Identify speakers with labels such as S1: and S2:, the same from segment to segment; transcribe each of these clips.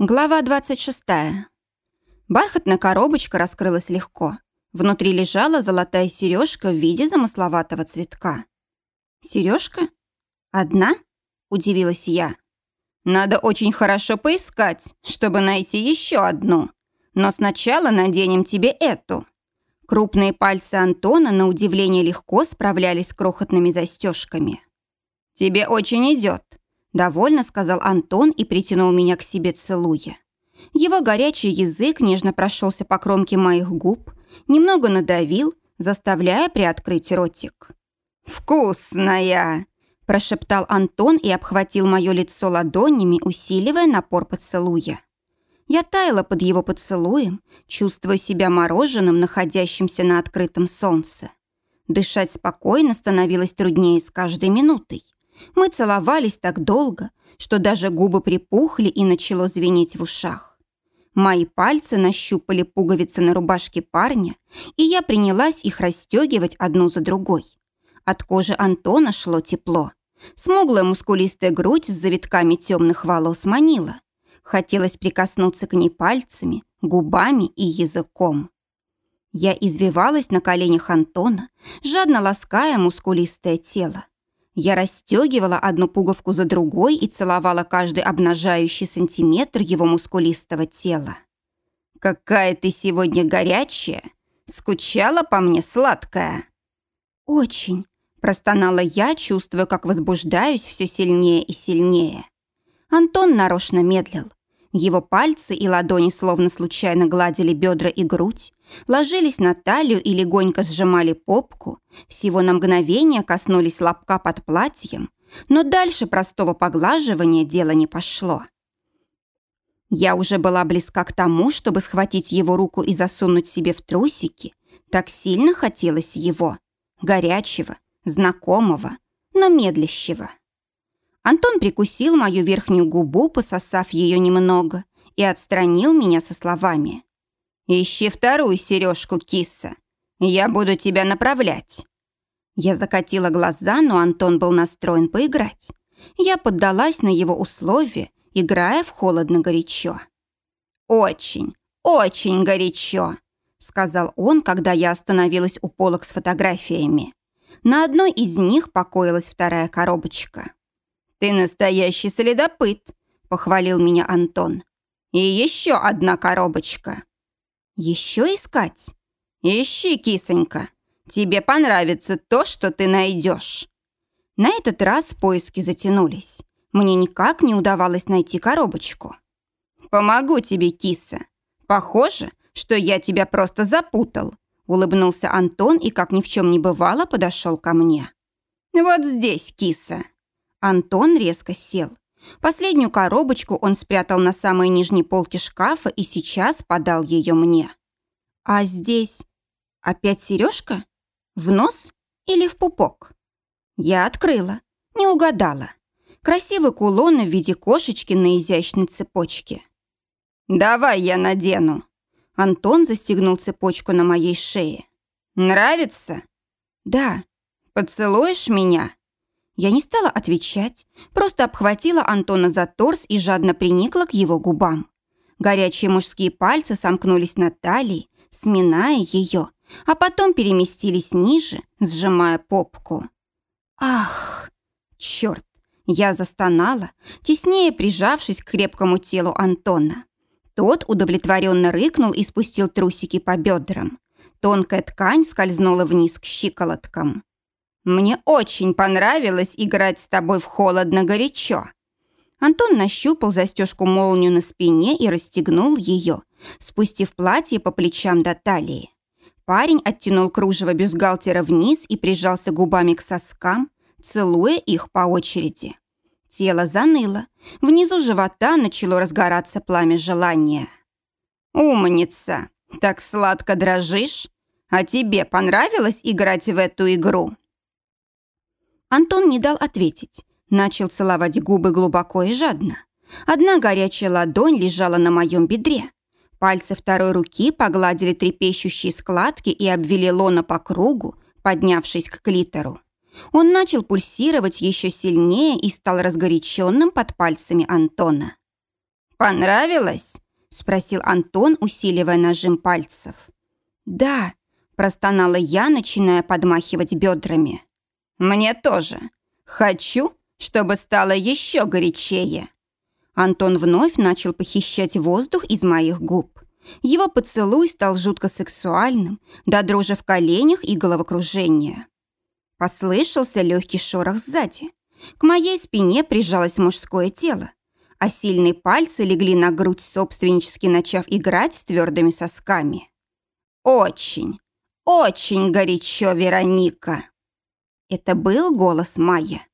S1: Глава 26. Бархатная коробочка раскрылась легко. Внутри лежала золотая сережка в виде замысловатого цветка. «Сережка? Одна?» – удивилась я. «Надо очень хорошо поискать, чтобы найти еще одну. Но сначала наденем тебе эту». Крупные пальцы Антона на удивление легко справлялись с крохотными застежками. «Тебе очень идет», Довольно сказал Антон и притянул меня к себе, целуя. Его горячий язык нежно прошелся по кромке моих губ, немного надавил, заставляя приоткрыть ротик. «Вкусная!» – прошептал Антон и обхватил мое лицо ладонями, усиливая напор поцелуя. Я таяла под его поцелуем, чувствуя себя мороженым, находящимся на открытом солнце. Дышать спокойно становилось труднее с каждой минутой. Мы целовались так долго, что даже губы припухли и начало звенеть в ушах. Мои пальцы нащупали пуговицы на рубашке парня, и я принялась их расстегивать одну за другой. От кожи Антона шло тепло. Смуглая мускулистая грудь с завитками темных волос манила. Хотелось прикоснуться к ней пальцами, губами и языком. Я извивалась на коленях Антона, жадно лаская мускулистое тело. Я расстегивала одну пуговку за другой и целовала каждый обнажающий сантиметр его мускулистого тела. «Какая ты сегодня горячая! Скучала по мне сладкая!» «Очень!» – простонала я, чувствуя, как возбуждаюсь все сильнее и сильнее. Антон нарочно медлил. Его пальцы и ладони словно случайно гладили бедра и грудь, ложились на талию и легонько сжимали попку, всего на мгновение коснулись лобка под платьем, но дальше простого поглаживания дело не пошло. Я уже была близка к тому, чтобы схватить его руку и засунуть себе в трусики. Так сильно хотелось его, горячего, знакомого, но медлящего. Антон прикусил мою верхнюю губу, пососав ее немного, и отстранил меня со словами. «Ищи вторую сережку, киса. Я буду тебя направлять». Я закатила глаза, но Антон был настроен поиграть. Я поддалась на его условия, играя в холодно-горячо. «Очень, очень горячо», — сказал он, когда я остановилась у полок с фотографиями. На одной из них покоилась вторая коробочка. «Ты настоящий следопыт», — похвалил меня Антон. «И еще одна коробочка». «Еще искать?» «Ищи, кисонька. Тебе понравится то, что ты найдешь». На этот раз поиски затянулись. Мне никак не удавалось найти коробочку. «Помогу тебе, киса. Похоже, что я тебя просто запутал», улыбнулся Антон и, как ни в чем не бывало, подошел ко мне. «Вот здесь, киса». Антон резко сел. Последнюю коробочку он спрятал на самой нижней полке шкафа и сейчас подал ее мне. А здесь опять сережка? В нос или в пупок? Я открыла, не угадала. Красивый кулон в виде кошечки на изящной цепочке. «Давай я надену». Антон застегнул цепочку на моей шее. «Нравится?» «Да». «Поцелуешь меня?» Я не стала отвечать, просто обхватила Антона за торс и жадно приникла к его губам. Горячие мужские пальцы сомкнулись на талии, сминая ее, а потом переместились ниже, сжимая попку. Ах, черт! Я застонала, теснее прижавшись к крепкому телу Антона. Тот удовлетворенно рыкнул и спустил трусики по бедрам. Тонкая ткань скользнула вниз к щиколоткам. Мне очень понравилось играть с тобой в холодно-горячо». Антон нащупал застежку-молнию на спине и расстегнул ее, спустив платье по плечам до талии. Парень оттянул кружево бюстгальтера вниз и прижался губами к соскам, целуя их по очереди. Тело заныло, внизу живота начало разгораться пламя желания. «Умница! Так сладко дрожишь? А тебе понравилось играть в эту игру?» Антон не дал ответить. Начал целовать губы глубоко и жадно. Одна горячая ладонь лежала на моем бедре. Пальцы второй руки погладили трепещущие складки и обвели лона по кругу, поднявшись к клитору. Он начал пульсировать еще сильнее и стал разгоряченным под пальцами Антона. «Понравилось?» – спросил Антон, усиливая нажим пальцев. «Да», – простонала я, начиная подмахивать бедрами. «Мне тоже. Хочу, чтобы стало еще горячее». Антон вновь начал похищать воздух из моих губ. Его поцелуй стал жутко сексуальным, до дрожи в коленях и головокружения. Послышался легкий шорох сзади. К моей спине прижалось мужское тело, а сильные пальцы легли на грудь, собственнически начав играть с твердыми сосками. «Очень, очень горячо, Вероника!» Это был голос Майя.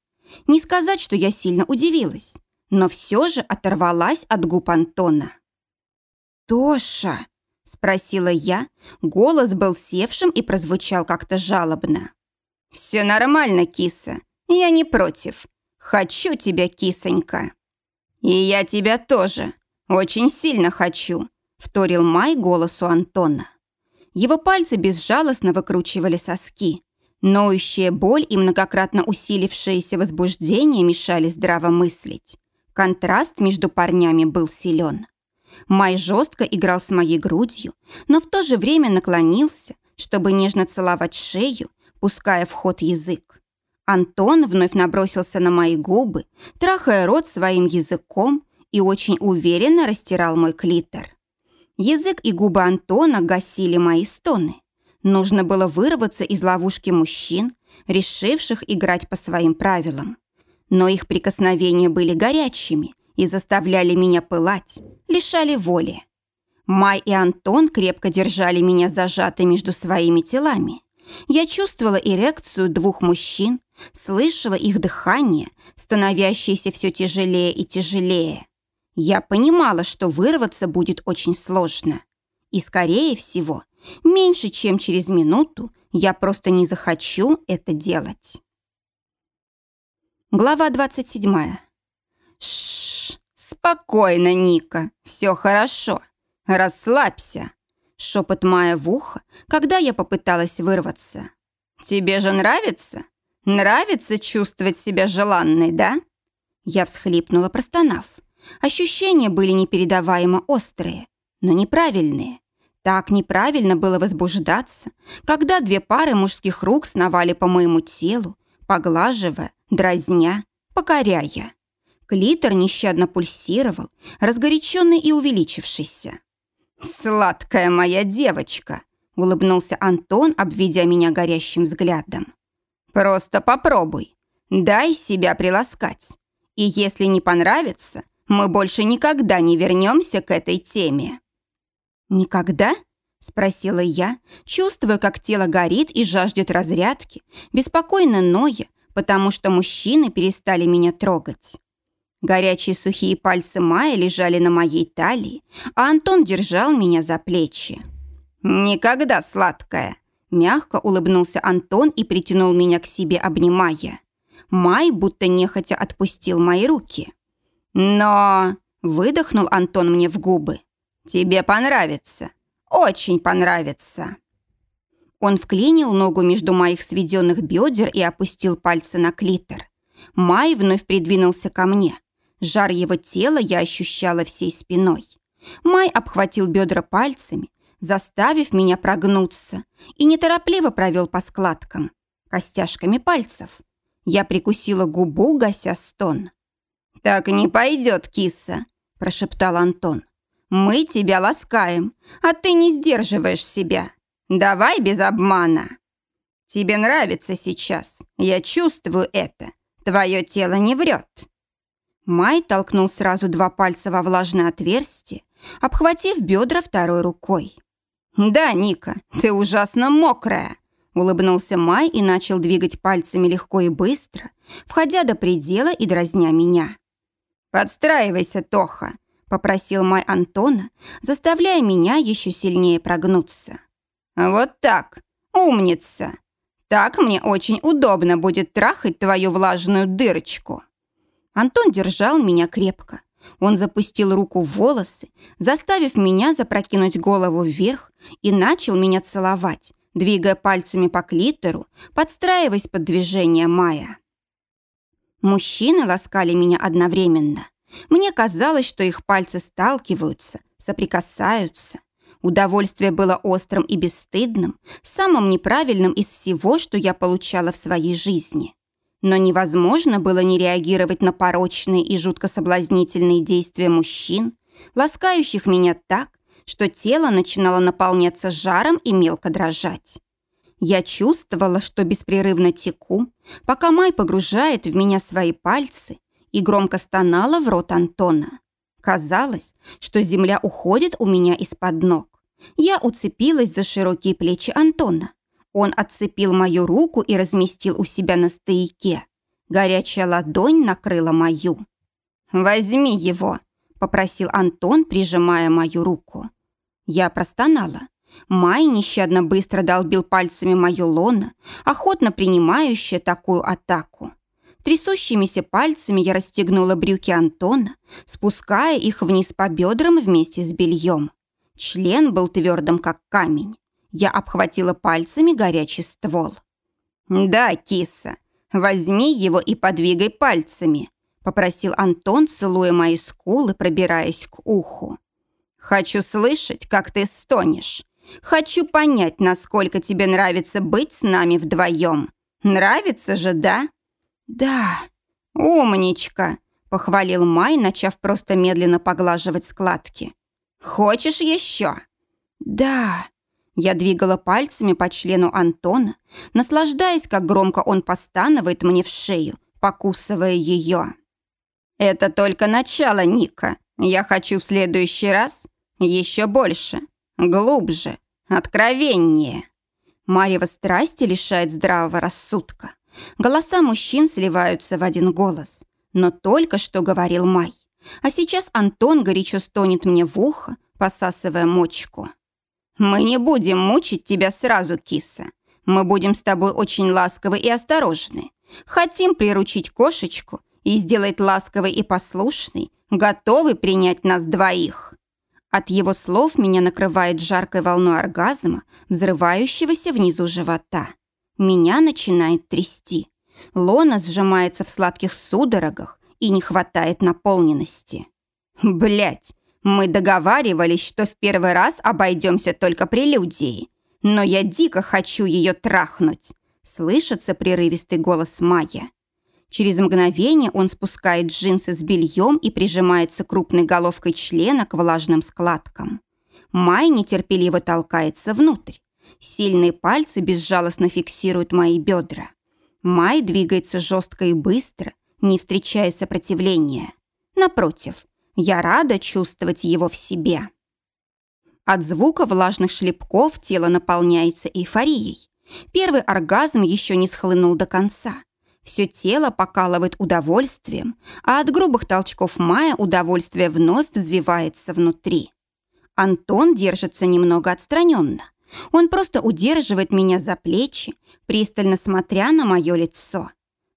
S1: Не сказать, что я сильно удивилась, но все же оторвалась от губ Антона. «Тоша!» – спросила я. Голос был севшим и прозвучал как-то жалобно. «Все нормально, киса. Я не против. Хочу тебя, кисонька». «И я тебя тоже. Очень сильно хочу», – вторил Май голосу Антона. Его пальцы безжалостно выкручивали соски. Ноющая боль и многократно усилившееся возбуждение мешали здраво мыслить. Контраст между парнями был силен. Май жестко играл с моей грудью, но в то же время наклонился, чтобы нежно целовать шею, пуская в ход язык. Антон вновь набросился на мои губы, трахая рот своим языком и очень уверенно растирал мой клитор. Язык и губы Антона гасили мои стоны. Нужно было вырваться из ловушки мужчин, решивших играть по своим правилам но их прикосновения были горячими и заставляли меня пылать, лишали воли. Май и Антон крепко держали меня зажатой между своими телами. Я чувствовала эрекцию двух мужчин, слышала их дыхание, становящееся все тяжелее и тяжелее. Я понимала, что вырваться будет очень сложно. И, скорее всего, меньше чем через минуту я просто не захочу это делать. Глава 27. Шш, спокойно, Ника, все хорошо. Расслабься. Шепот Майя в ухо, когда я попыталась вырваться. Тебе же нравится? Нравится чувствовать себя желанной, да? Я всхлипнула, простонав. Ощущения были непередаваемо острые, но неправильные. Так неправильно было возбуждаться, когда две пары мужских рук сновали по моему телу, поглаживая, дразня, покоряя. Клитор нещадно пульсировал, разгоряченный и увеличившийся. «Сладкая моя девочка!» — улыбнулся Антон, обведя меня горящим взглядом. «Просто попробуй. Дай себя приласкать. И если не понравится, мы больше никогда не вернемся к этой теме». «Никогда?» — спросила я, чувствуя, как тело горит и жаждет разрядки, беспокойно ноя, потому что мужчины перестали меня трогать. Горячие сухие пальцы Майи лежали на моей талии, а Антон держал меня за плечи. «Никогда сладкая!» Мягко улыбнулся Антон и притянул меня к себе, обнимая. Май будто нехотя отпустил мои руки. «Но...» — выдохнул Антон мне в губы. «Тебе понравится. Очень понравится». Он вклинил ногу между моих сведенных бедер и опустил пальцы на клитор. Май вновь придвинулся ко мне. Жар его тела я ощущала всей спиной. Май обхватил бедра пальцами, заставив меня прогнуться, и неторопливо провел по складкам, костяшками пальцев. Я прикусила губу, гася стон. «Так не пойдет, киса», – прошептал Антон. «Мы тебя ласкаем, а ты не сдерживаешь себя. Давай без обмана. Тебе нравится сейчас. Я чувствую это. Твое тело не врет. Май толкнул сразу два пальца во влажное отверстие, обхватив бедра второй рукой. «Да, Ника, ты ужасно мокрая», — улыбнулся Май и начал двигать пальцами легко и быстро, входя до предела и дразня меня. «Подстраивайся, Тоха», — попросил Май Антона, заставляя меня еще сильнее прогнуться. «Вот так. Умница. Так мне очень удобно будет трахать твою влажную дырочку». Антон держал меня крепко. Он запустил руку в волосы, заставив меня запрокинуть голову вверх и начал меня целовать, двигая пальцами по клитору, подстраиваясь под движение Мая. Мужчины ласкали меня одновременно. Мне казалось, что их пальцы сталкиваются, соприкасаются. Удовольствие было острым и бесстыдным, самым неправильным из всего, что я получала в своей жизни. Но невозможно было не реагировать на порочные и жутко соблазнительные действия мужчин, ласкающих меня так, что тело начинало наполняться жаром и мелко дрожать. Я чувствовала, что беспрерывно теку, пока Май погружает в меня свои пальцы и громко стонала в рот Антона. Казалось, что земля уходит у меня из-под ног. Я уцепилась за широкие плечи Антона. Он отцепил мою руку и разместил у себя на стояке. Горячая ладонь накрыла мою. «Возьми его», — попросил Антон, прижимая мою руку. Я простонала. Май нещадно быстро долбил пальцами мою лоно, охотно принимающая такую атаку. Трясущимися пальцами я расстегнула брюки Антона, спуская их вниз по бедрам вместе с бельем. Член был твердым, как камень. Я обхватила пальцами горячий ствол. «Да, киса, возьми его и подвигай пальцами», попросил Антон, целуя мои скулы, пробираясь к уху. «Хочу слышать, как ты стонешь. Хочу понять, насколько тебе нравится быть с нами вдвоем. Нравится же, да?» «Да». «Умничка», — похвалил Май, начав просто медленно поглаживать складки. «Хочешь еще?» «Да». Я двигала пальцами по члену Антона, наслаждаясь, как громко он постанывает мне в шею, покусывая ее. «Это только начало, Ника. Я хочу в следующий раз еще больше, глубже, откровеннее». Марьева страсти лишает здравого рассудка. Голоса мужчин сливаются в один голос. Но только что говорил Май. А сейчас Антон горячо стонет мне в ухо, посасывая мочку. «Мы не будем мучить тебя сразу, киса. Мы будем с тобой очень ласковы и осторожны. Хотим приручить кошечку и сделать ласковой и послушной, готовы принять нас двоих». От его слов меня накрывает жаркой волной оргазма, взрывающегося внизу живота. Меня начинает трясти. Лона сжимается в сладких судорогах и не хватает наполненности. Блять, мы договаривались, что в первый раз обойдемся только прелюдией. Но я дико хочу ее трахнуть. Слышится прерывистый голос Майя. Через мгновение он спускает джинсы с бельем и прижимается крупной головкой члена к влажным складкам. Май нетерпеливо толкается внутрь. Сильные пальцы безжалостно фиксируют мои бедра. Май двигается жестко и быстро, не встречая сопротивления. Напротив, я рада чувствовать его в себе. От звука влажных шлепков тело наполняется эйфорией. Первый оргазм еще не схлынул до конца. Все тело покалывает удовольствием, а от грубых толчков Мая удовольствие вновь взвивается внутри. Антон держится немного отстраненно. Он просто удерживает меня за плечи, пристально смотря на мое лицо.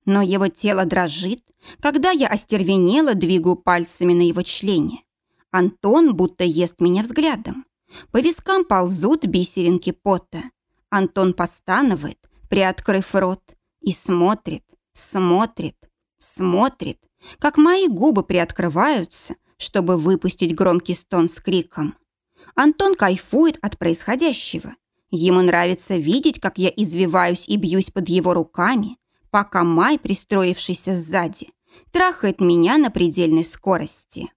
S1: Но его тело дрожит, когда я остервенело двигаю пальцами на его члене. Антон будто ест меня взглядом. По вискам ползут бисеринки пота. Антон постанывает, приоткрыв рот, и смотрит, смотрит, смотрит, как мои губы приоткрываются, чтобы выпустить громкий стон с криком. Антон кайфует от происходящего. Ему нравится видеть, как я извиваюсь и бьюсь под его руками, пока Май, пристроившийся сзади, трахает меня на предельной скорости.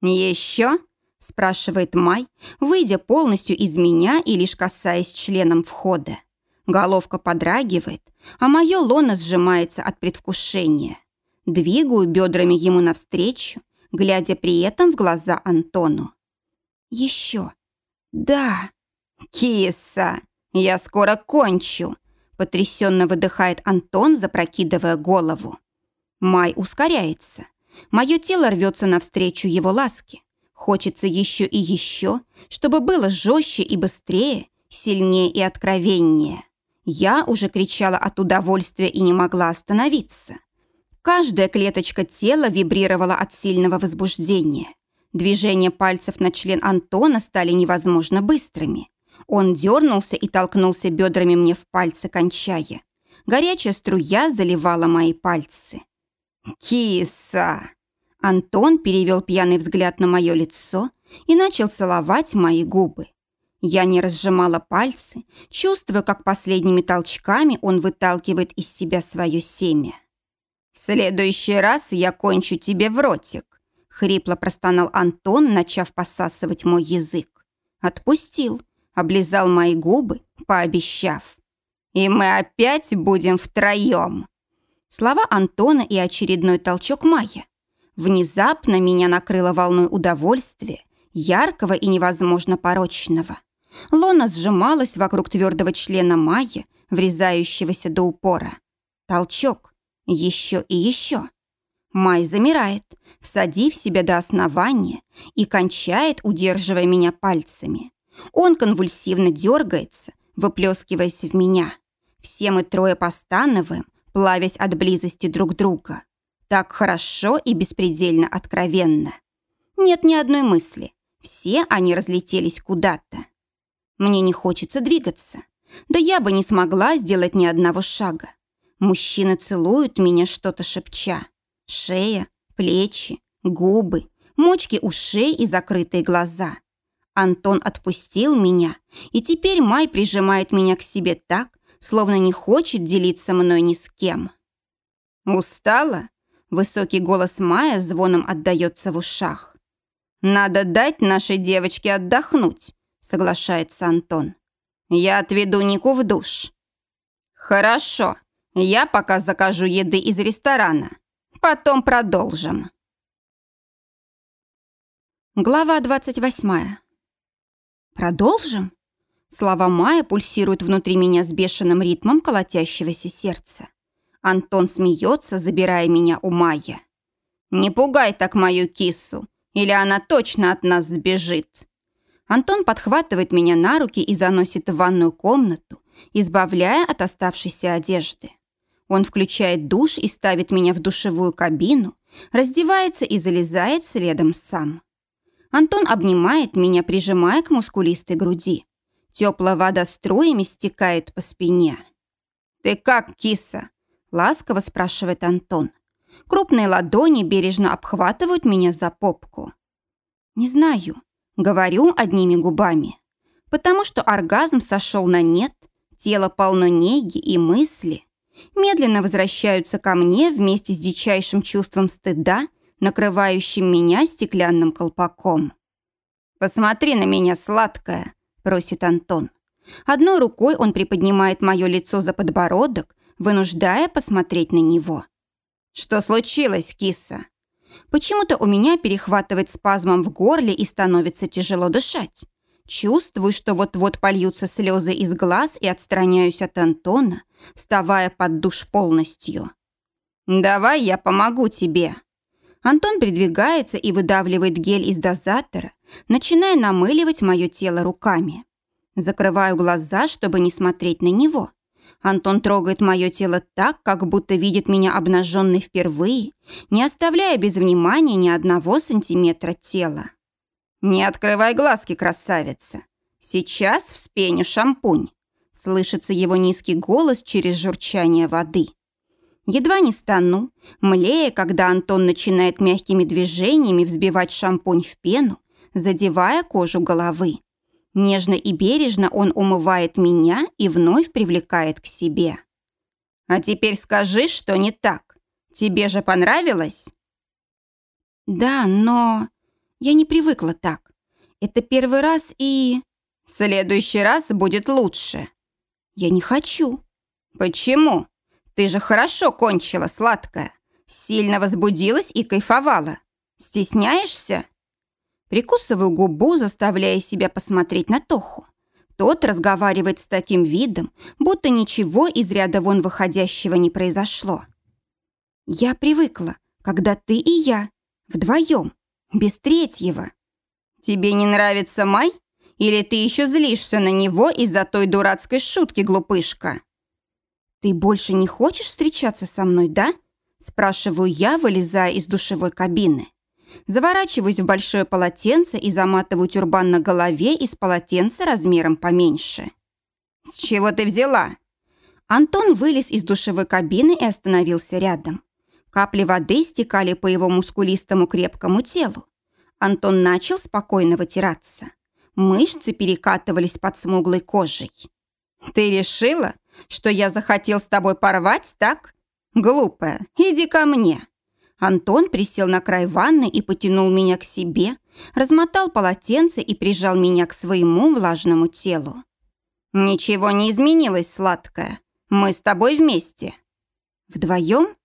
S1: «Еще?» – спрашивает Май, выйдя полностью из меня и лишь касаясь членом входа. Головка подрагивает, а мое лоно сжимается от предвкушения. Двигаю бедрами ему навстречу, глядя при этом в глаза Антону. «Еще. Да. Киса, я скоро кончу», потрясенно выдыхает Антон, запрокидывая голову. Май ускоряется. Мое тело рвется навстречу его ласке. Хочется еще и еще, чтобы было жестче и быстрее, сильнее и откровеннее. Я уже кричала от удовольствия и не могла остановиться. Каждая клеточка тела вибрировала от сильного возбуждения. Движения пальцев на член Антона стали невозможно быстрыми. Он дернулся и толкнулся бедрами мне в пальцы, кончая. Горячая струя заливала мои пальцы. «Киса!» Антон перевел пьяный взгляд на мое лицо и начал целовать мои губы. Я не разжимала пальцы, чувствуя, как последними толчками он выталкивает из себя свое семя. «В следующий раз я кончу тебе в ротик», — хрипло простонал Антон, начав посасывать мой язык. Отпустил, облизал мои губы, пообещав. «И мы опять будем втроем». Слова Антона и очередной толчок Майя. Внезапно меня накрыло волной удовольствия, яркого и невозможно порочного. Лона сжималась вокруг твердого члена Майя, врезающегося до упора. Толчок. Еще и еще. Май замирает, всадив себя до основания и кончает, удерживая меня пальцами. Он конвульсивно дергается, выплескиваясь в меня. Все мы трое постановаем, плавясь от близости друг друга. Так хорошо и беспредельно откровенно. Нет ни одной мысли. Все они разлетелись куда-то. Мне не хочется двигаться. Да я бы не смогла сделать ни одного шага. Мужчины целуют меня, что-то шепча. Шея, плечи, губы, мочки ушей и закрытые глаза. Антон отпустил меня, и теперь Май прижимает меня к себе так, словно не хочет делиться мной ни с кем. «Устала?» Высокий голос Мая звоном отдается в ушах. «Надо дать нашей девочке отдохнуть соглашается Антон. Я отведу Нику в душ. Хорошо. Я пока закажу еды из ресторана. Потом продолжим. Глава 28. Продолжим? Слова Майя пульсируют внутри меня с бешеным ритмом колотящегося сердца. Антон смеется, забирая меня у Майя. «Не пугай так мою кису, или она точно от нас сбежит!» Антон подхватывает меня на руки и заносит в ванную комнату, избавляя от оставшейся одежды. Он включает душ и ставит меня в душевую кабину, раздевается и залезает следом сам. Антон обнимает меня, прижимая к мускулистой груди. Теплая вода струями стекает по спине. «Ты как, киса?» – ласково спрашивает Антон. Крупные ладони бережно обхватывают меня за попку. «Не знаю», Говорю одними губами. Потому что оргазм сошел на нет, тело полно неги и мысли. Медленно возвращаются ко мне вместе с дичайшим чувством стыда, накрывающим меня стеклянным колпаком. «Посмотри на меня, сладкая», – просит Антон. Одной рукой он приподнимает мое лицо за подбородок, вынуждая посмотреть на него. «Что случилось, киса?» Почему-то у меня перехватывает спазмом в горле и становится тяжело дышать. Чувствую, что вот-вот польются слезы из глаз и отстраняюсь от Антона, вставая под душ полностью. «Давай я помогу тебе». Антон придвигается и выдавливает гель из дозатора, начиная намыливать мое тело руками. Закрываю глаза, чтобы не смотреть на него. Антон трогает мое тело так, как будто видит меня обнаженной впервые, не оставляя без внимания ни одного сантиметра тела. «Не открывай глазки, красавица! Сейчас вспеню шампунь!» Слышится его низкий голос через журчание воды. Едва не стану, млея, когда Антон начинает мягкими движениями взбивать шампунь в пену, задевая кожу головы. Нежно и бережно он умывает меня и вновь привлекает к себе. «А теперь скажи, что не так. Тебе же понравилось?» «Да, но я не привыкла так. Это первый раз и...» «В следующий раз будет лучше». «Я не хочу». «Почему? Ты же хорошо кончила, сладкая. Сильно возбудилась и кайфовала. Стесняешься?» Прикусываю губу, заставляя себя посмотреть на Тоху. Тот разговаривает с таким видом, будто ничего из ряда вон выходящего не произошло. «Я привыкла, когда ты и я, вдвоем, без третьего». «Тебе не нравится Май? Или ты еще злишься на него из-за той дурацкой шутки, глупышка?» «Ты больше не хочешь встречаться со мной, да?» Спрашиваю я, вылезая из душевой кабины. Заворачиваюсь в большое полотенце и заматываю тюрбан на голове из полотенца размером поменьше. «С чего ты взяла?» Антон вылез из душевой кабины и остановился рядом. Капли воды стекали по его мускулистому крепкому телу. Антон начал спокойно вытираться. Мышцы перекатывались под смуглой кожей. «Ты решила, что я захотел с тобой порвать, так? Глупая, иди ко мне!» Антон присел на край ванны и потянул меня к себе, размотал полотенце и прижал меня к своему влажному телу. «Ничего не изменилось, сладкая. Мы с тобой вместе». «Вдвоем?»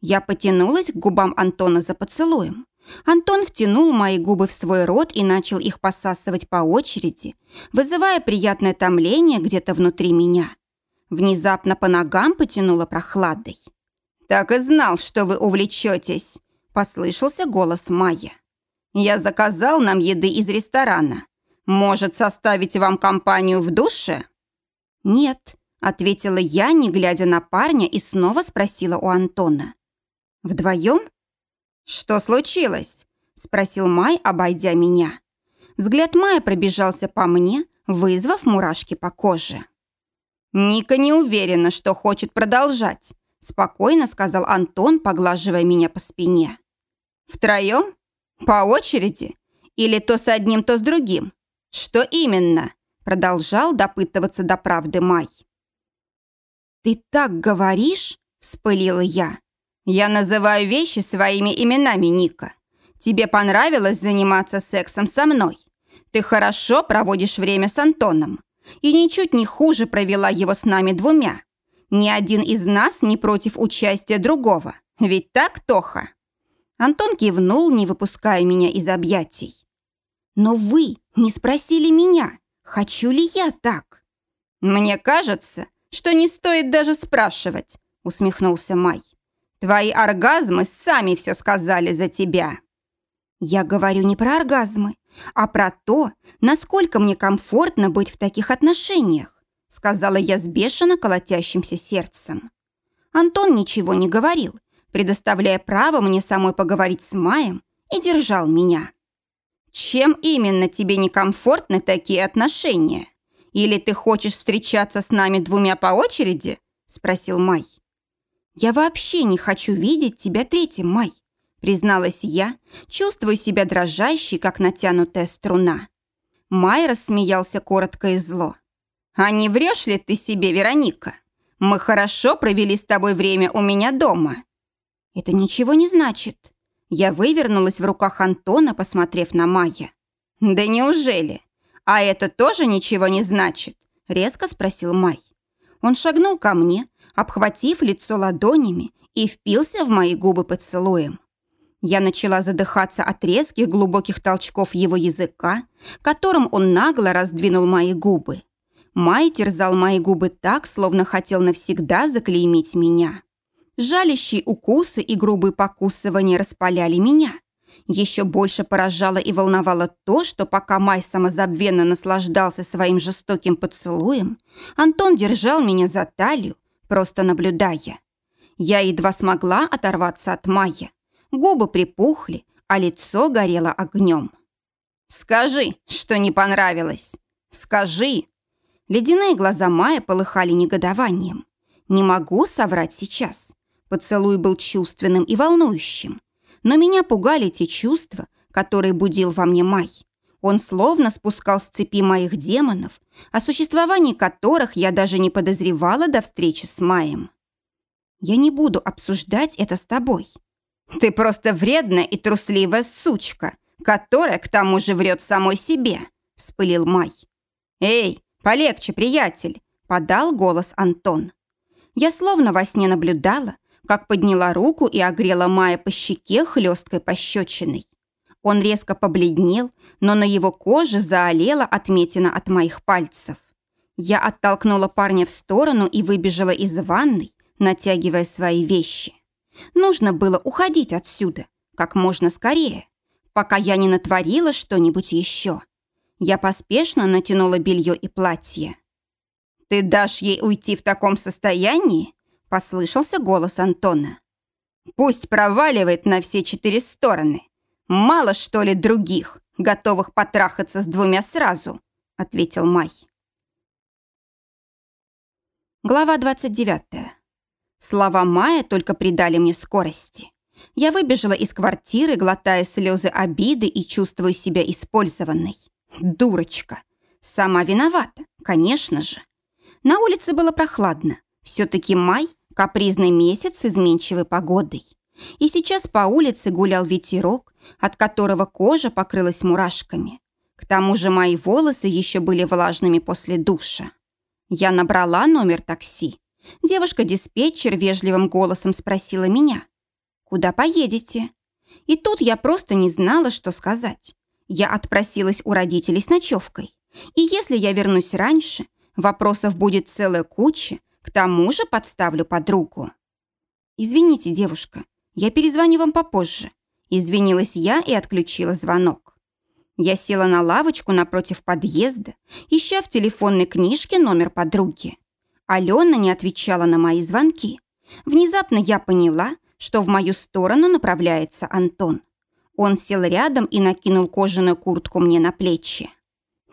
S1: Я потянулась к губам Антона за поцелуем. Антон втянул мои губы в свой рот и начал их посасывать по очереди, вызывая приятное томление где-то внутри меня. Внезапно по ногам потянуло прохладой. «Так и знал, что вы увлечетесь», – послышался голос Майя. «Я заказал нам еды из ресторана. Может, составить вам компанию в душе?» «Нет», – ответила я, не глядя на парня, и снова спросила у Антона. «Вдвоем?» «Что случилось?» – спросил Май, обойдя меня. Взгляд Мая пробежался по мне, вызвав мурашки по коже. «Ника не уверена, что хочет продолжать», спокойно сказал Антон, поглаживая меня по спине. «Втроем? По очереди? Или то с одним, то с другим? Что именно?» Продолжал допытываться до правды Май. «Ты так говоришь?» – вспылила я. «Я называю вещи своими именами, Ника. Тебе понравилось заниматься сексом со мной. Ты хорошо проводишь время с Антоном. И ничуть не хуже провела его с нами двумя. Ни один из нас не против участия другого. Ведь так, Тоха?» Антон кивнул, не выпуская меня из объятий. «Но вы не спросили меня, хочу ли я так?» «Мне кажется, что не стоит даже спрашивать», усмехнулся Май. «Твои оргазмы сами все сказали за тебя». «Я говорю не про оргазмы, а про то, насколько мне комфортно быть в таких отношениях сказала я с бешено колотящимся сердцем. Антон ничего не говорил, предоставляя право мне самой поговорить с Маем и держал меня. «Чем именно тебе некомфортны такие отношения? Или ты хочешь встречаться с нами двумя по очереди?» – спросил Май. «Я вообще не хочу видеть тебя третьим, Май», – призналась я, чувствуя себя дрожащей, как натянутая струна. Май рассмеялся коротко и зло. А не врешь ли ты себе, Вероника? Мы хорошо провели с тобой время у меня дома. Это ничего не значит. Я вывернулась в руках Антона, посмотрев на Майя. Да неужели? А это тоже ничего не значит? Резко спросил Май. Он шагнул ко мне, обхватив лицо ладонями и впился в мои губы поцелуем. Я начала задыхаться от резких глубоких толчков его языка, которым он нагло раздвинул мои губы. Май терзал мои губы так, словно хотел навсегда заклеймить меня. Жалящие укусы и грубые покусывания распаляли меня. Еще больше поражало и волновало то, что пока Май самозабвенно наслаждался своим жестоким поцелуем, Антон держал меня за талию, просто наблюдая. Я едва смогла оторваться от Майя. Губы припухли, а лицо горело огнем. «Скажи, что не понравилось! Скажи!» Ледяные глаза Майя полыхали негодованием. Не могу соврать сейчас. Поцелуй был чувственным и волнующим. Но меня пугали те чувства, которые будил во мне Май. Он словно спускал с цепи моих демонов, о существовании которых я даже не подозревала до встречи с Маем. Я не буду обсуждать это с тобой. Ты просто вредная и трусливая сучка, которая к тому же врет самой себе, вспылил Май. Эй, «Полегче, приятель!» – подал голос Антон. Я словно во сне наблюдала, как подняла руку и огрела Мая по щеке хлесткой пощечиной. Он резко побледнел, но на его коже заолела отметина от моих пальцев. Я оттолкнула парня в сторону и выбежала из ванной, натягивая свои вещи. Нужно было уходить отсюда как можно скорее, пока я не натворила что-нибудь еще. Я поспешно натянула белье и платье. «Ты дашь ей уйти в таком состоянии?» – послышался голос Антона. «Пусть проваливает на все четыре стороны. Мало, что ли, других, готовых потрахаться с двумя сразу», – ответил Май. Глава 29. Слова Майя только придали мне скорости. Я выбежала из квартиры, глотая слезы обиды и чувствую себя использованной. Дурочка. Сама виновата, конечно же. На улице было прохладно. Все-таки май – капризный месяц с изменчивой погодой. И сейчас по улице гулял ветерок, от которого кожа покрылась мурашками. К тому же мои волосы еще были влажными после душа. Я набрала номер такси. Девушка-диспетчер вежливым голосом спросила меня. «Куда поедете?» И тут я просто не знала, что сказать. Я отпросилась у родителей с ночевкой. И если я вернусь раньше, вопросов будет целая куча, к тому же подставлю подругу. «Извините, девушка, я перезвоню вам попозже». Извинилась я и отключила звонок. Я села на лавочку напротив подъезда, ища в телефонной книжке номер подруги. Алена не отвечала на мои звонки. Внезапно я поняла, что в мою сторону направляется Антон. Он сел рядом и накинул кожаную куртку мне на плечи.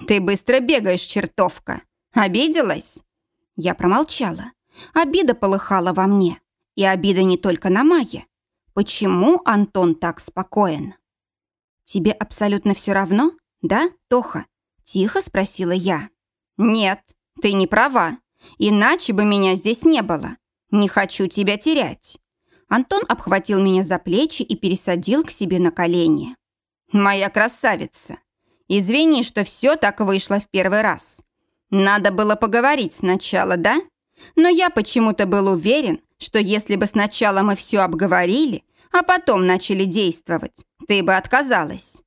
S1: «Ты быстро бегаешь, чертовка! Обиделась?» Я промолчала. Обида полыхала во мне. И обида не только на Майе. Почему Антон так спокоен? «Тебе абсолютно все равно, да, Тоха?» Тихо спросила я. «Нет, ты не права. Иначе бы меня здесь не было. Не хочу тебя терять». Антон обхватил меня за плечи и пересадил к себе на колени. «Моя красавица, извини, что все так вышло в первый раз. Надо было поговорить сначала, да? Но я почему-то был уверен, что если бы сначала мы все обговорили, а потом начали действовать, ты бы отказалась».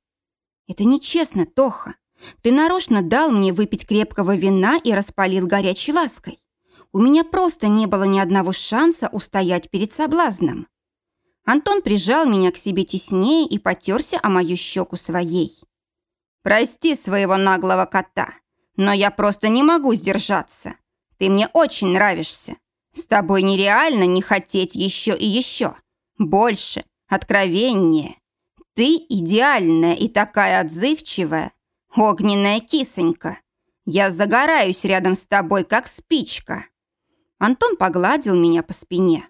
S1: «Это нечестно, Тоха. Ты нарочно дал мне выпить крепкого вина и распалил горячей лаской. У меня просто не было ни одного шанса устоять перед соблазном». Антон прижал меня к себе теснее и потерся о мою щеку своей. «Прости своего наглого кота, но я просто не могу сдержаться. Ты мне очень нравишься. С тобой нереально не хотеть еще и еще. Больше, откровеннее. Ты идеальная и такая отзывчивая. Огненная кисонька. Я загораюсь рядом с тобой, как спичка. Антон погладил меня по спине.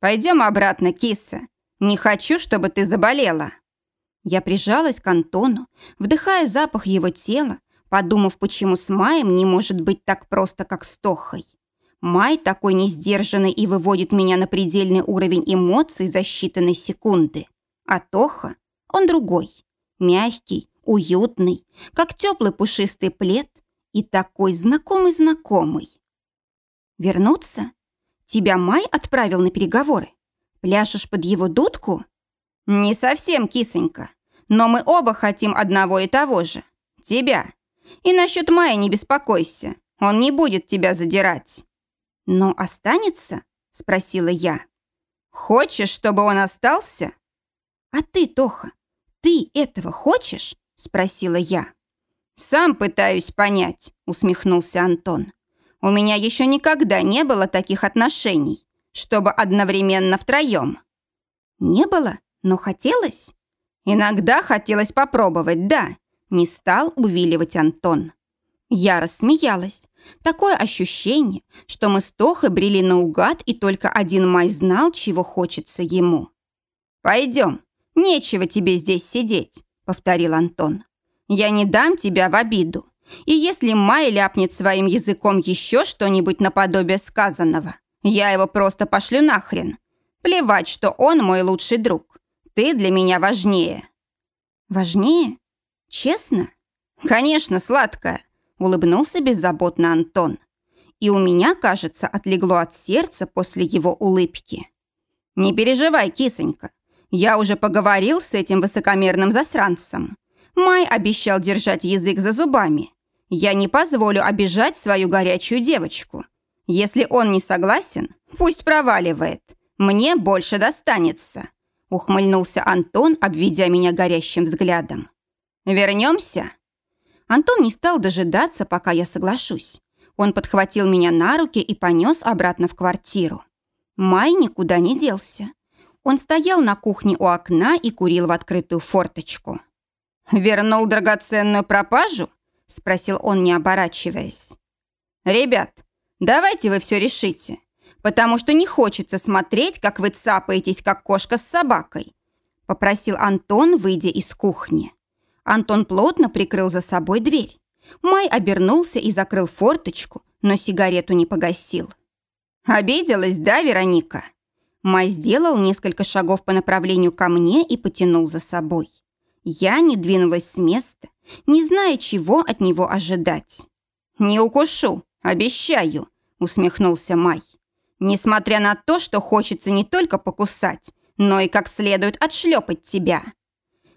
S1: Пойдем обратно, киса. Не хочу, чтобы ты заболела. Я прижалась к Антону, вдыхая запах его тела, подумав, почему с Маем не может быть так просто, как с Тохой. Май такой несдержанный и выводит меня на предельный уровень эмоций за считанные секунды. А Тоха, он другой. Мягкий, уютный, как теплый пушистый плед и такой знакомый-знакомый. Вернуться? Тебя Май отправил на переговоры? Пляшешь под его дудку? Не совсем, кисонька. Но мы оба хотим одного и того же. Тебя. И насчет Мая не беспокойся. Он не будет тебя задирать. «Но останется?» – спросила я. «Хочешь, чтобы он остался?» «А ты, Тоха, ты этого хочешь?» – спросила я. «Сам пытаюсь понять», – усмехнулся Антон. «У меня еще никогда не было таких отношений, чтобы одновременно втроем». «Не было, но хотелось?» «Иногда хотелось попробовать, да», – не стал увиливать Антон. Я рассмеялась. Такое ощущение, что мы с Тохой брели наугад, и только один Май знал, чего хочется ему. «Пойдем, нечего тебе здесь сидеть», — повторил Антон. «Я не дам тебя в обиду. И если Май ляпнет своим языком еще что-нибудь наподобие сказанного, я его просто пошлю нахрен. Плевать, что он мой лучший друг. Ты для меня важнее». «Важнее? Честно?» «Конечно, сладкая улыбнулся беззаботно Антон. И у меня, кажется, отлегло от сердца после его улыбки. «Не переживай, кисонька. Я уже поговорил с этим высокомерным засранцем. Май обещал держать язык за зубами. Я не позволю обижать свою горячую девочку. Если он не согласен, пусть проваливает. Мне больше достанется», — ухмыльнулся Антон, обведя меня горящим взглядом. «Вернемся?» Антон не стал дожидаться, пока я соглашусь. Он подхватил меня на руки и понес обратно в квартиру. Май никуда не делся. Он стоял на кухне у окна и курил в открытую форточку. «Вернул драгоценную пропажу?» – спросил он, не оборачиваясь. «Ребят, давайте вы все решите, потому что не хочется смотреть, как вы цапаетесь, как кошка с собакой», попросил Антон, выйдя из кухни. Антон плотно прикрыл за собой дверь. Май обернулся и закрыл форточку, но сигарету не погасил. «Обиделась, да, Вероника?» Май сделал несколько шагов по направлению ко мне и потянул за собой. Я не двинулась с места, не зная, чего от него ожидать. «Не укушу, обещаю», — усмехнулся Май. «Несмотря на то, что хочется не только покусать, но и как следует отшлепать тебя».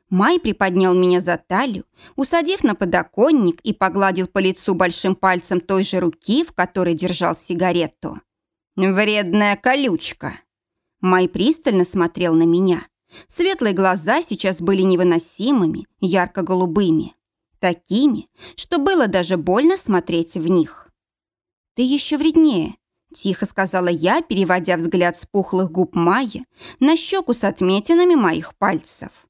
S1: Май приподнял меня за талию, усадив на подоконник и погладил по лицу большим пальцем той же руки, в которой держал сигарету. «Вредная колючка!» Май пристально смотрел на меня. Светлые глаза сейчас были невыносимыми, ярко-голубыми. Такими, что было даже больно смотреть в них. «Ты еще вреднее», – тихо сказала я, переводя взгляд с пухлых губ Майи на щеку с отметинами моих пальцев.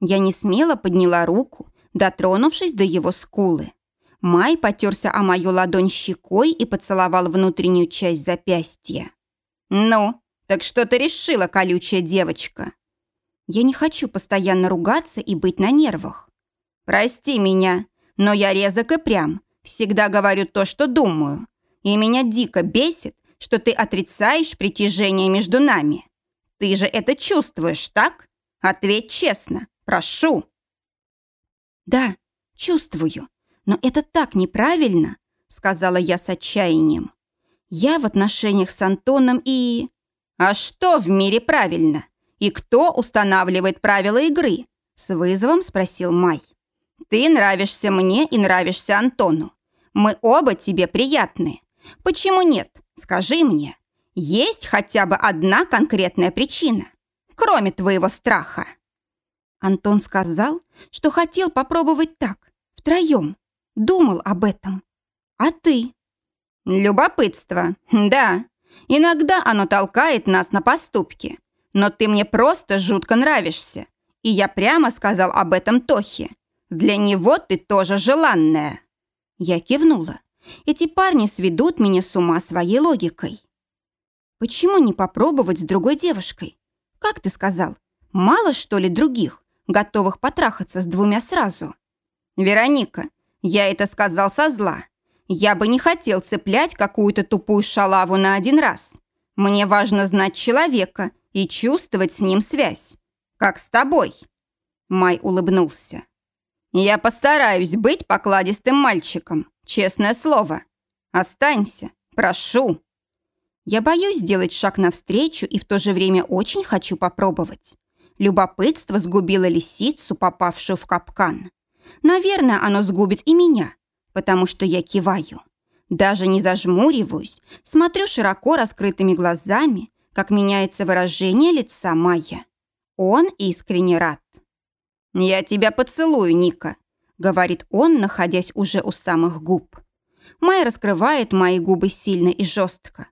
S1: Я не смело подняла руку, дотронувшись до его скулы. Май потерся о мою ладонь щекой и поцеловал внутреннюю часть запястья. «Ну, так что ты решила, колючая девочка?» «Я не хочу постоянно ругаться и быть на нервах». «Прости меня, но я резок и прям, всегда говорю то, что думаю. И меня дико бесит, что ты отрицаешь притяжение между нами. Ты же это чувствуешь, так? Ответь честно, Прошу!» «Да, чувствую, но это так неправильно», сказала я с отчаянием. «Я в отношениях с Антоном и...»
S2: «А что в мире правильно? И кто устанавливает правила игры?» С вызовом спросил Май. «Ты нравишься мне и нравишься Антону. Мы оба тебе приятны. Почему нет? Скажи мне. Есть хотя бы одна конкретная причина, кроме твоего страха?»
S1: Антон сказал, что хотел попробовать так, втроем. Думал об этом. А ты?
S2: Любопытство, да. Иногда оно толкает нас на поступки. Но ты мне просто жутко нравишься. И я прямо сказал об этом Тохе. Для него ты тоже желанная.
S1: Я кивнула. Эти парни сведут меня с ума своей логикой. Почему не попробовать с другой девушкой? Как ты сказал, мало что ли других? Готовых потрахаться с двумя сразу.
S2: «Вероника, я это сказал со зла. Я бы не хотел цеплять какую-то тупую шалаву на один раз. Мне важно знать человека и чувствовать с ним связь. Как с тобой». Май улыбнулся. «Я постараюсь быть покладистым мальчиком, честное слово. Останься, прошу».
S1: Я боюсь сделать шаг навстречу и в то же время очень хочу попробовать. Любопытство сгубило лисицу, попавшую в капкан. Наверное, оно сгубит и меня, потому что я киваю. Даже не зажмуриваюсь, смотрю широко раскрытыми глазами, как меняется выражение лица Майя. Он искренне рад.
S2: «Я тебя поцелую, Ника», — говорит он, находясь уже у самых губ.
S1: Майя раскрывает мои губы сильно и жестко.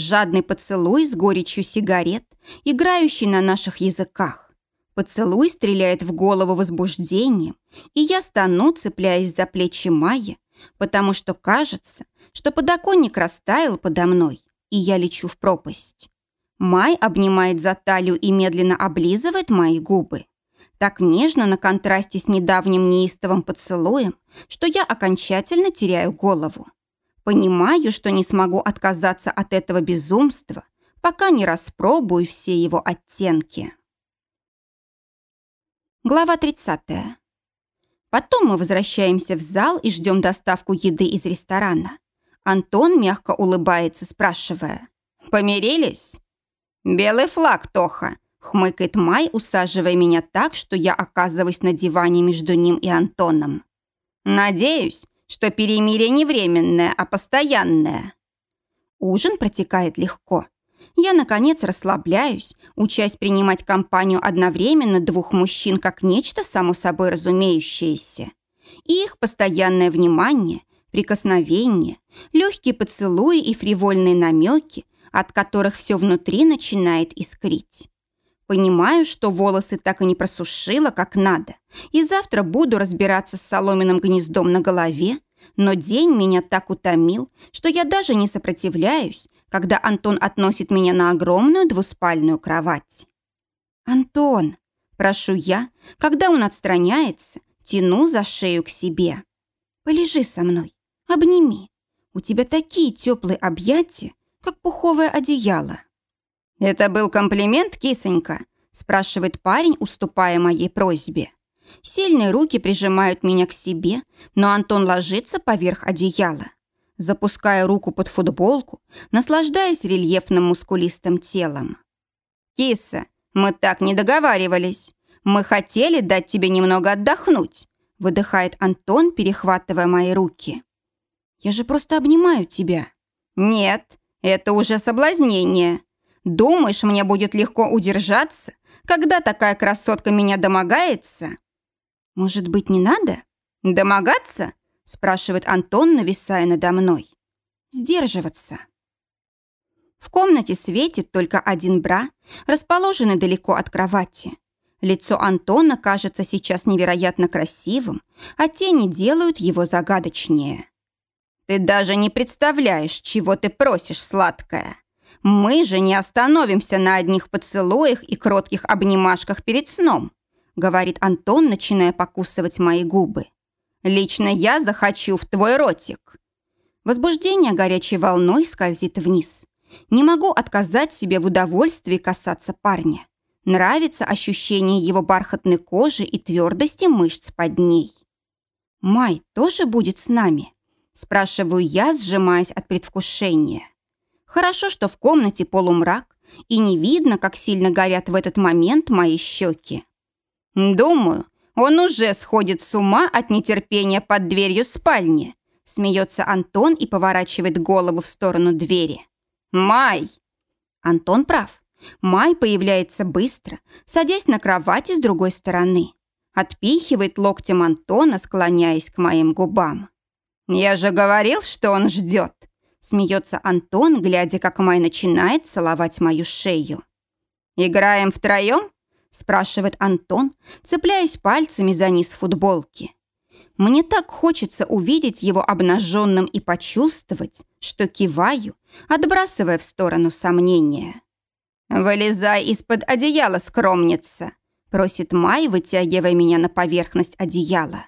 S1: Жадный поцелуй с горечью сигарет, играющий на наших языках. Поцелуй стреляет в голову возбуждением, и я стану, цепляясь за плечи Майя, потому что кажется, что подоконник растаял подо мной, и я лечу в пропасть. Май обнимает за талию и медленно облизывает мои губы. Так нежно на контрасте с недавним неистовым поцелуем, что я окончательно теряю голову. Понимаю, что не смогу отказаться от этого безумства, пока не распробую все его оттенки. Глава 30. Потом мы возвращаемся в зал и ждем доставку еды из ресторана. Антон мягко улыбается, спрашивая.
S2: «Помирились?» «Белый флаг, Тоха», — хмыкает Май, усаживая меня так, что я оказываюсь на диване между ним и Антоном. «Надеюсь, что перемирие не временное, а постоянное».
S1: Ужин протекает легко. Я, наконец, расслабляюсь, учась принимать компанию одновременно двух мужчин как нечто само собой разумеющееся. И их постоянное внимание, прикосновение, легкие поцелуи и фривольные намеки, от которых все внутри начинает искрить. Понимаю, что волосы так и не просушила, как надо, и завтра буду разбираться с соломенным гнездом на голове, но день меня так утомил, что я даже не сопротивляюсь, когда Антон относит меня на огромную двуспальную кровать. «Антон!» – прошу я, когда он отстраняется, тяну за шею к себе. «Полежи со мной, обними. У тебя такие теплые объятия, как пуховое одеяло».
S2: «Это был комплимент, кисонька?» – спрашивает парень, уступая моей просьбе.
S1: Сильные руки прижимают меня к себе, но Антон ложится поверх одеяла. Запуская руку под футболку, наслаждаясь рельефным мускулистым телом.
S2: «Киса, мы так не договаривались. Мы хотели дать тебе немного отдохнуть», выдыхает Антон, перехватывая мои руки.
S1: «Я же просто обнимаю тебя».
S2: «Нет, это уже соблазнение. Думаешь, мне будет легко удержаться, когда такая красотка меня домогается?»
S1: «Может быть, не надо?»
S2: «Домогаться?» – спрашивает Антон, нависая надо мной.
S1: «Сдерживаться». В комнате светит только один бра, расположенный далеко от кровати. Лицо Антона кажется сейчас невероятно красивым, а тени делают его загадочнее.
S2: «Ты даже не представляешь, чего ты просишь, сладкая. Мы же не остановимся на одних поцелуях и кротких обнимашках перед сном говорит Антон, начиная покусывать мои губы. «Лично я захочу в твой ротик».
S1: Возбуждение горячей волной скользит вниз. Не могу отказать себе в удовольствии касаться парня. Нравится ощущение его бархатной кожи и твердости мышц под ней. «Май тоже будет с нами?» Спрашиваю я, сжимаясь от предвкушения. Хорошо, что в комнате полумрак, и не видно, как сильно горят в этот момент мои щеки.
S2: «Думаю, он уже сходит с ума от нетерпения под дверью спальни», смеется Антон и поворачивает голову в сторону двери. «Май!»
S1: Антон прав. Май появляется быстро, садясь на кровати с другой стороны. Отпихивает локтем Антона, склоняясь к моим губам.
S2: «Я же говорил, что он ждет!»
S1: Смеется Антон, глядя, как Май начинает целовать мою шею.
S2: «Играем втроем?»
S1: спрашивает Антон, цепляясь пальцами за низ футболки. Мне так хочется увидеть его обнаженным и почувствовать, что киваю, отбрасывая в сторону сомнения.
S2: «Вылезай из-под одеяла, скромница!» просит Май, вытягивая меня на поверхность одеяла.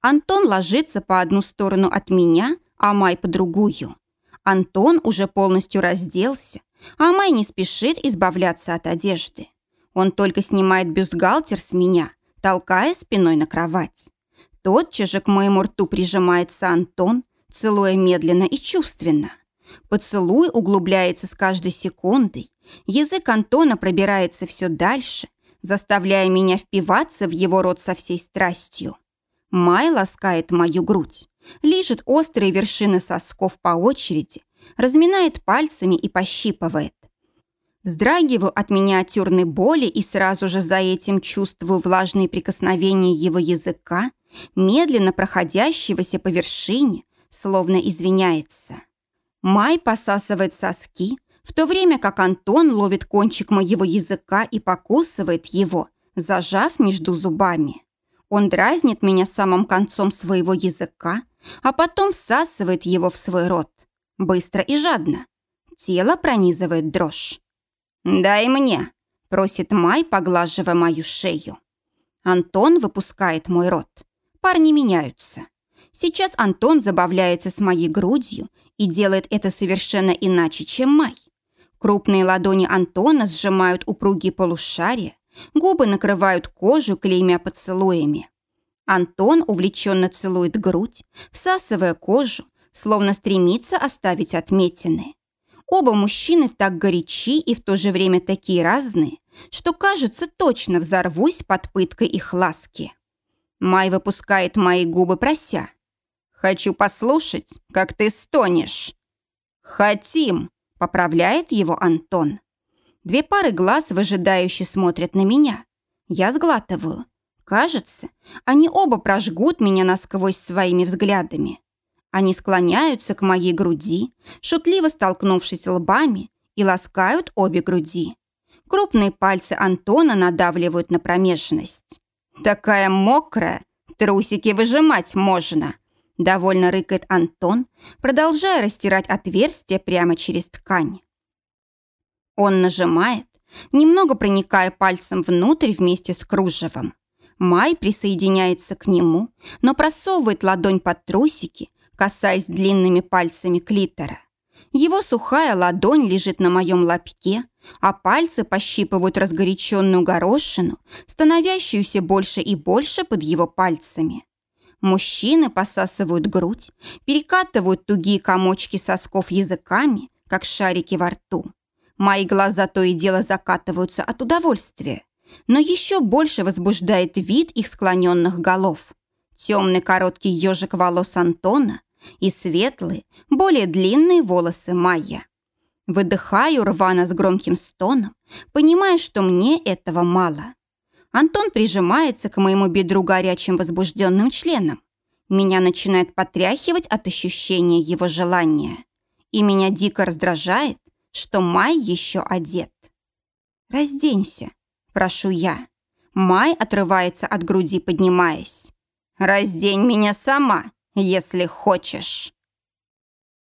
S1: Антон ложится по одну сторону от меня, а Май по другую. Антон уже полностью разделся, а Май не спешит избавляться от одежды. Он только снимает бюстгальтер с меня, толкая спиной на кровать. Тотчас же к моему рту прижимается Антон, целуя медленно и чувственно. Поцелуй углубляется с каждой секундой. Язык Антона пробирается все дальше, заставляя меня впиваться в его рот со всей страстью. Май ласкает мою грудь, лижет острые вершины сосков по очереди, разминает пальцами и пощипывает. Вздрагиваю от миниатюрной боли и сразу же за этим чувствую влажные прикосновения его языка, медленно проходящегося по вершине, словно извиняется. Май посасывает соски, в то время как Антон ловит кончик моего языка и покусывает его, зажав между зубами. Он дразнит меня самым концом своего языка, а потом всасывает его в свой рот. Быстро и жадно. Тело пронизывает дрожь.
S2: «Дай мне», – просит Май, поглаживая мою шею.
S1: Антон выпускает мой рот. Парни меняются. Сейчас Антон забавляется с моей грудью и делает это совершенно иначе, чем Май. Крупные ладони Антона сжимают упругие полушария, губы накрывают кожу, клеймя поцелуями. Антон увлеченно целует грудь, всасывая кожу, словно стремится оставить отметины. Оба мужчины так горячи и в то же время такие разные, что, кажется, точно взорвусь под пыткой их ласки. Май выпускает мои губы, прося.
S2: «Хочу послушать, как ты стонешь».
S1: «Хотим», — поправляет его Антон. Две пары глаз выжидающе смотрят на меня. Я сглатываю. Кажется, они оба прожгут меня насквозь своими взглядами. Они склоняются к моей груди, шутливо столкнувшись лбами, и ласкают обе груди. Крупные пальцы Антона надавливают на промежность.
S2: «Такая мокрая, трусики выжимать можно!»
S1: Довольно рыкает Антон, продолжая растирать отверстие прямо через ткань. Он нажимает, немного проникая пальцем внутрь вместе с кружевом. Май присоединяется к нему, но просовывает ладонь под трусики, касаясь длинными пальцами клитора. Его сухая ладонь лежит на моем лобке, а пальцы пощипывают разгоряченную горошину, становящуюся больше и больше под его пальцами. Мужчины посасывают грудь, перекатывают тугие комочки сосков языками, как шарики во рту. Мои глаза то и дело закатываются от удовольствия, но еще больше возбуждает вид их склоненных голов. Темный короткий ежик волос Антона и светлые, более длинные волосы Майя. Выдыхаю рвано с громким стоном, понимая, что мне этого мало. Антон прижимается к моему бедру горячим возбужденным членом. Меня начинает потряхивать от ощущения его желания. И меня дико раздражает, что Май еще одет. «Разденься», – прошу я. Май отрывается от груди, поднимаясь. «Раздень меня сама, если хочешь».